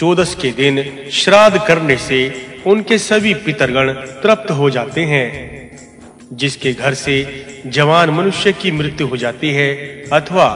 चौदस के दिन श्राद्ध करने से उनके सभी पितरगण तृप्त हो जाते हैं, जिसके घर से जवान मनुष्य की मृत्यु हो जाती है अथवा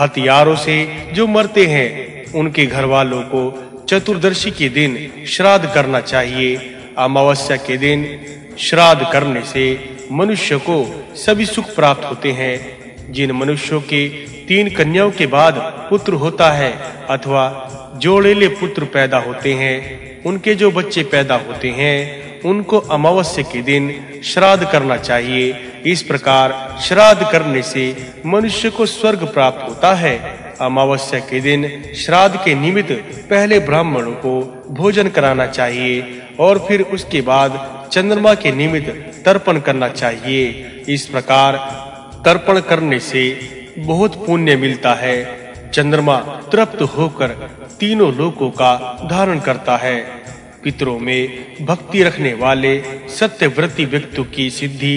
हथियारों से जो मरते हैं, उनके घर वालों को चतुर्दशी के दिन श्राद्ध करना चाहिए। अमावस्या के दिन श्राद्ध करने से मनुष्य को सभी सुख प्राप्त होते हैं। जिन मनुष्यों के तीन कन्याओं के बाद पुत्र होता है अथवा जोड़ेले पुत्र पैदा होते हैं, उनके जो बच्चे पैदा होते हैं, उनको अमावस्या के दिन श्राद्ध करना चाहिए। इस प्रकार श्राद्ध करने से मनुष्य को स्वर्ग प्राप्त होता है। अमावस्या के दिन श्राद्ध के निमित्त पहले ब्राह्मणों को भोजन कराना चाहिए और फिर उसके बाद चंद्रमा के निमित्त तर्पण करना चाहिए। इस प्रकार तर्पण करने से बहुत पुण्य मिलता है। चंद्रमा तृप्त होकर तीनों लोकों का धारण करता है। पितरों में भक्ति रखने वाले सत्यव्रती व्यक्ति की सिद्धि,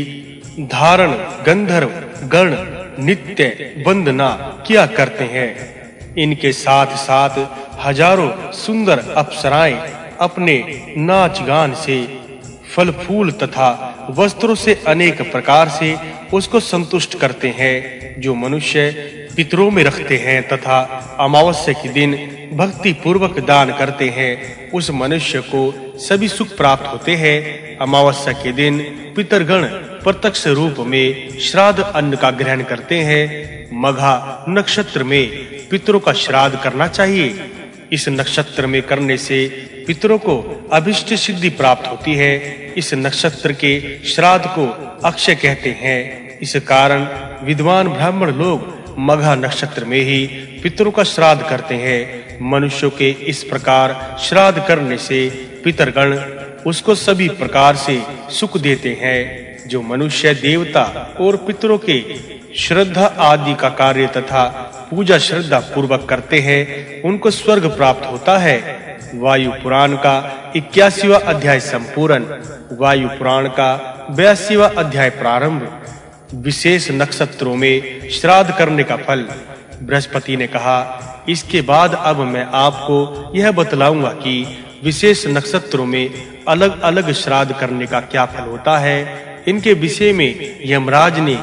धारण, गंधर्व, गण, नित्य, वंदना किया करते हैं। इनके साथ साथ हज़ारों सुंदर अप्सराएँ अपने नाच गान से फल फूल तथा वस्त्रों से अनेक प्रकार से उसको संतुष्ट करते हैं, जो मनुष्य पितरों में रखते हैं तथा अमावस्या के दिन भक्ति पूर्वक दान करते हैं। उस मनुष्य को सभी सुख प्राप्त होते हैं। अमावस्या के दिन पितरगण प्रत्यक्ष रूप में श्राद्ध अन्न का ग्रहण करते हैं। मघा नक्षत्र में पितरों का श्राद्ध करना चाहिए। इस नक्षत्र में करने से पितरों को अभिष्ट सिद्धि प्राप्त होती है। इस नक्षत्र के श्राद्ध को अक्षय कहते हैं। इस कारण विद्वान ब्राह्मण लोग मघा नक्षत्र में ही पितरों का श्राद्ध करते हैं। मनुष्यों के इस प्रकार श्राद्ध करने से पितरगण उसको सभी प्रकार से सुख देते हैं। जो मनुष्य, देवता और पितरों के श्रद्धा आदि का कार्य तथा पूजा श्रद्धा पूर्वक करते हैं, उनको स्वर्ग प्राप्त होता है। वायु पुराण का 81वां अध्याय संपूर्ण। वायु पुराण का 82वां अध्याय प्रारंभ। विशेष नक्षत्रों में श्राद्ध करने का फल। बृहस्पति ने कहा, इसके बाद अब मैं आपको यह बतलाऊँगा कि विशेष नक्षत्रों में अलग-अलग श्राद्ध करने का क्या फल होता है। इनके विषय में यमराज ने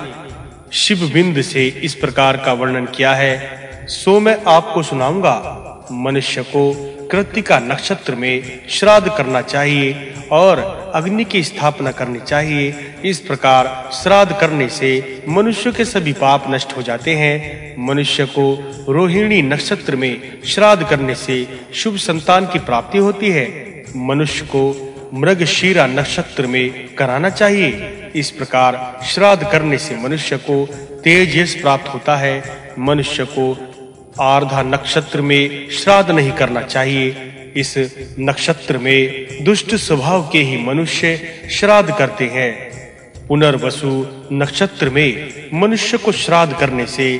शिव बिंद से इस प्रकार का वर्णन किया है। सो मैं आपको सुनाऊँगा, मनुष्य को कृतिका नक्षत्र में श्राद्ध करना चाहिए और अग्नि की स्थापना करनी चाहिए। इस प्रकार श्राद्ध करने से मनुष्य के सभी पाप नष्ट हो जाते हैं। मनुष्य को रोहिणी नक्षत्र में श्राद्ध करने से शुभ संतान की प्राप्ति होती है। मनुष्य को मृगशीरा नक्षत्र में कराना चाहिए। इस प्रकार श्राद्ध करने से मनुष्य को तेज यश प्राप्त होता है। मनुष्य को आर्धा नक्षत्र में श्राद्ध नहीं करना चाहिए। इस नक्षत्र में दुष्ट स्वभाव के ही मनुष्य श्राद्ध करते हैं। पुनर्वसु नक्षत्र में मनुष्य को श्राद्ध करने से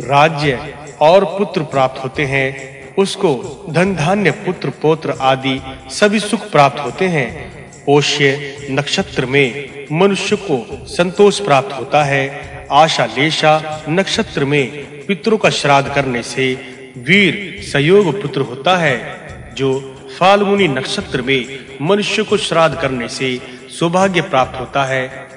राज्य और पुत्र प्राप्त होते हैं। उसको धन धान्य पुत्र, पोत्र आदि सभी सुख प्राप्त होते हैं। पोष्य नक्षत्र में मनुष्य को संतोष प्राप्त होता है। आशा लेशा नक्षत्र में पितरों का श्राद्ध करने से वीर संयोग पुत्र होता है, जो फाल्गुनी नक्षत्र में मनुष्य को श्राद्ध करने से सौभाग्य प्राप्त होता है,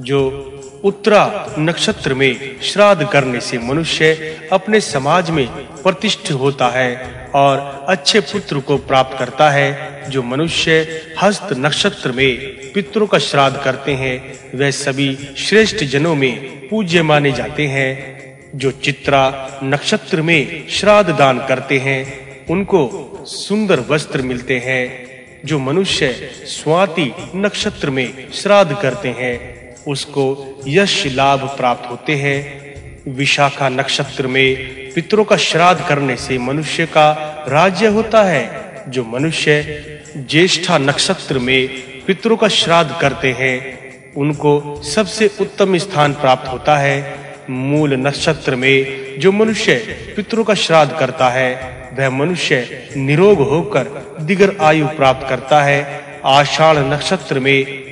जो उत्तरा नक्षत्र में श्राद्ध करने से मनुष्य अपने समाज में प्रतिष्ठित होता है और अच्छे पुत्र को प्राप्त करता है जो मनुष्य हस्त नक्षत्र में पितरों का श्राद्ध करते हैं वे सभी श्रेष्ठ जनों में पूज्य माने जाते हैं, जो चित्रा नक्षत्र में श्राद्ध दान करते हैं, उनको सुंदर वस्त्र मिलते हैं, जो मनुष्य स्वाति नक्षत्र में श्राद्ध करते हैं, उसको यश लाभ प्राप्त होते हैं। विशाखा नक्षत्र में पितरों का श्राद्ध करने से मनुष्य का राज्य होता है, जो मनुष्य ज्येष्ठा नक्षत्र में पितरों का श्राद्ध करते हैं। उनको सबसे उत्तम स्थान प्राप्त होता है मूल नक्षत्र में जो मनुष्य पितरों का श्राद्ध करता है। वह मनुष्य निरोग होकर दिगर आयु प्राप्त करता है। आषाढ़ नक्षत्र में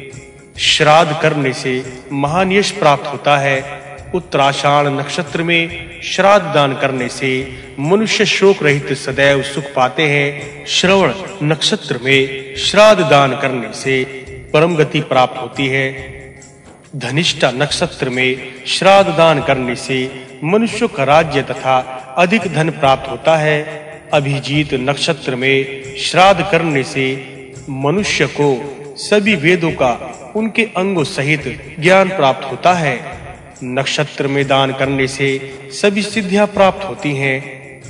श्राद्ध करने से महान यश प्राप्त होता है। उत्तराषाढ़ नक्षत्र में श्राद्ध दान करने से मनुष्य शोक रहित सदैव सुख पाते हैं। श्रवण नक्षत्र में श्राद्ध दान करने से परम गति प्राप्त होती है। धनिष्ठा नक्षत्र में श्राद्ध दान करने से मनुष्य का राज्य तथा अधिक धन प्राप्त होता है। अभिजीत नक्षत्र में श्राद्ध करने से मनुष्य को सभी वेदों का उनके अंगों सहित ज्ञान प्राप्त होता है। नक्षत्र में दान करने से सभी सिद्धियाँ प्राप्त होती हैं।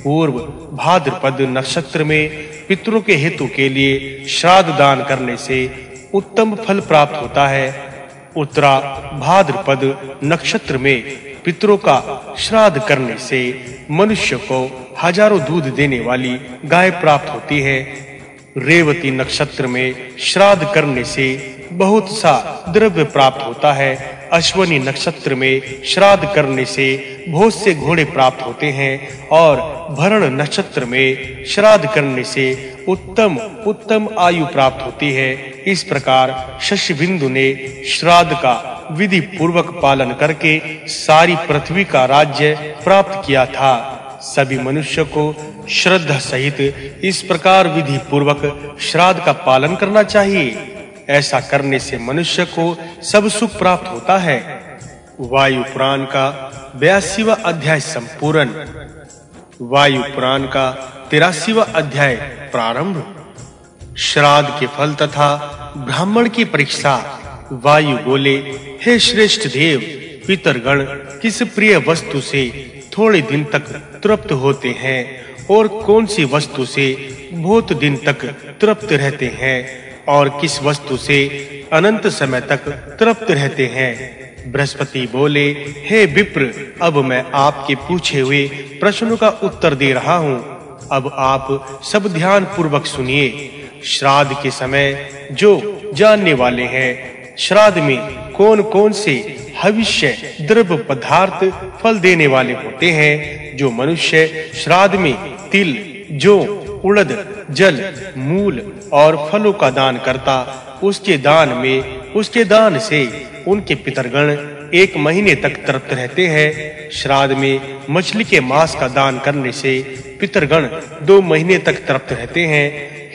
पूर्व भाद्रपद नक्षत्र में पितरों के हेतु के लिए श्राद्ध दान करने से उत्तम फल प्राप्त होता है। उत्तरा भाद्रपद नक्षत्र में पितरों का श्राद्ध करने से मनुष्य को हज़ारों दूध देने वाली गाय प्राप्त होती है। रेवती नक्षत्र में श्राद्ध करने से बहुत सा द्रव्य प्राप्त होता है। अश्वनी नक्षत्र में श्राद्ध करने से बहुत से घोड़े प्राप्त होते हैं और भरण नक्षत्र में श्राद्ध करने से उत्तम उत्तम आयु प्राप्त होती है। इस प्रकार शशि बिंदु ने श्राद्ध का विधि पूर्वक पालन करके सारी पृथ्वी का राज्य प्राप्त किया था। सभी मनुष्य को श्रद्धा सहित इस प्रकार विधि पूर्वक श्राद्ध का पालन करना चाहिए। ऐसा करने से मनुष्य को सब सुख प्राप्त होता है। वायु पुराण का 82वां अध्याय संपूर्ण। वायु पुराण का 83वां अध्याय प्रारंभ। श्राद्ध के फल तथा ब्राह्मण की परीक्षा। वायु बोले, हे श्रेष्ठ देव, पितरगण, किस प्रिय वस्तु से थोड़े दिन तक तृप्त होते हैं और कौन सी वस्तु से बहुत दिन तक तृप्त रहते हैं? और किस वस्तु से अनंत समय तक तृप्त रहते हैं? बृहस्पति बोले, हे विप्र, अब मैं आपके पूछे हुए प्रश्नों का उत्तर दे रहा हूँ। अब आप सब ध्यान पूर्वक सुनिए। श्राद्ध के समय जो जानने वाले हैं, श्राद्ध में कौन-कौन से हविष्य द्रव्य पदार्थ फल देने वाले होते हैं? जो मनुष्य श्राद्ध में तिल, जो उड़द, जल, मूल और फलों का दान करता। उसके दान में, उसके दान से उनके पितरगण एक महीने तक तृप्त रहते हैं। श्राद्ध में मछली के मांस का दान करने से पितरगण दो महीने तक तृप्त रहते हैं।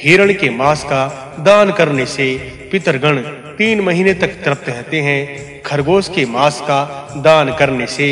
हिरण के मांस का दान करने से पितरगण तीन महीने तक तृप्त रहते हैं। खरगोश के मांस का दान करने से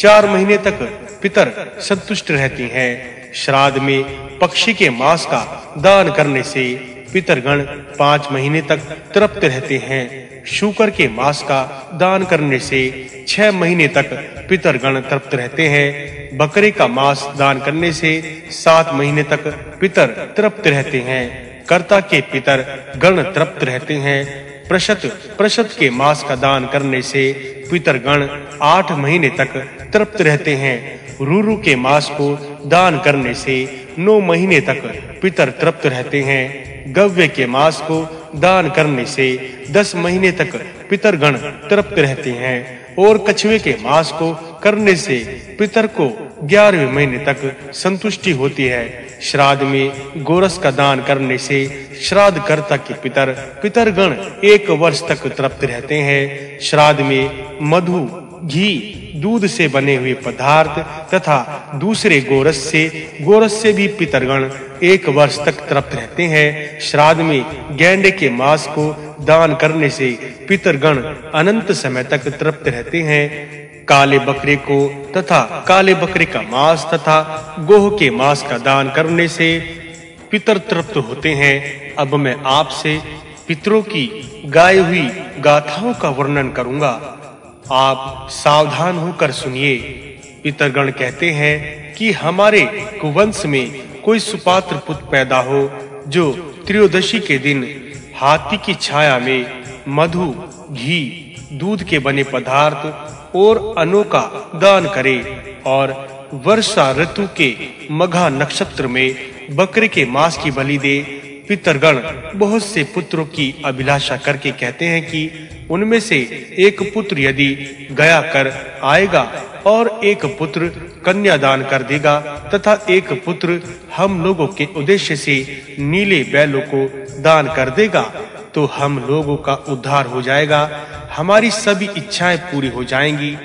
चार महीने तक पितर संतुष्ट रहती हैं। श्राद्ध में पक्षी के मांस का दान करने से पितरगण पाँच महीने तक तृप्त रहते हैं। शुकर के मांस का दान करने से छह महीने तक पितरगण तृप्त रहते हैं। बकरे का मांस दान करने से सात महीने तक पितर तृप्त रहते हैं। कर्ता के पितर गण तृप्त रहते हैं। प्रशत प्रशत के मांस का दान करने से पितरगण आठ महीने तक तृप्त रहते हैं। रूरू के मांस को दान करने से नौ महीने तक पितर तृप्त रहते हैं। गव्य के मांस को दान करने से दस महीने तक पितरगण तृप्त रहते हैं और कछुए के मांस को करने से पितर को ग्यारहवें महीने तक संतुष्टि होती है। श्राद्ध में गोरस का दान करने से श्राद्ध कर्ता के पितर पितरगण एक वर्ष तक तृप्त रहते हैं। श्राद्ध में मधु घी, दूध से बने हुए पदार्थ तथा दूसरे गोरस से गोरस से भी पितरगण एक वर्ष तक तृप्त रहते हैं। श्राद्ध में गैंडे के मांस को दान करने से पितरगण अनंत समय तक तृप्त रहते हैं। काले बकरे को तथा काले बकरे का मांस तथा गोह के मांस का दान करने से पितर तृप्त होते हैं। अब मैं आपसे पितरों की गाय हुई गाथाओं का वर्णन करूँगा। आप सावधान होकर सुनिए। पितरगण कहते हैं कि हमारे कुवंश में कोई सुपात्र पुत्र पैदा हो, जो त्रयोदशी के दिन हाथी की छाया में मधु, घी, दूध के बने पदार्थ और अनो का दान करे और वर्षा ऋतु के मघा नक्षत्र में बकरे के मांस की बलि दे। पितरगण बहुत से पुत्रों की अभिलाषा करके कहते हैं कि उनमें से एक पुत्र यदि गया कर आएगा और एक पुत्र कन्यादान कर देगा तथा एक पुत्र हम लोगों के उद्देश्य से नीले बैलों को दान कर देगा तो हम लोगों का उद्धार हो जाएगा। हमारी सभी इच्छाएँ पूरी हो जाएँगी।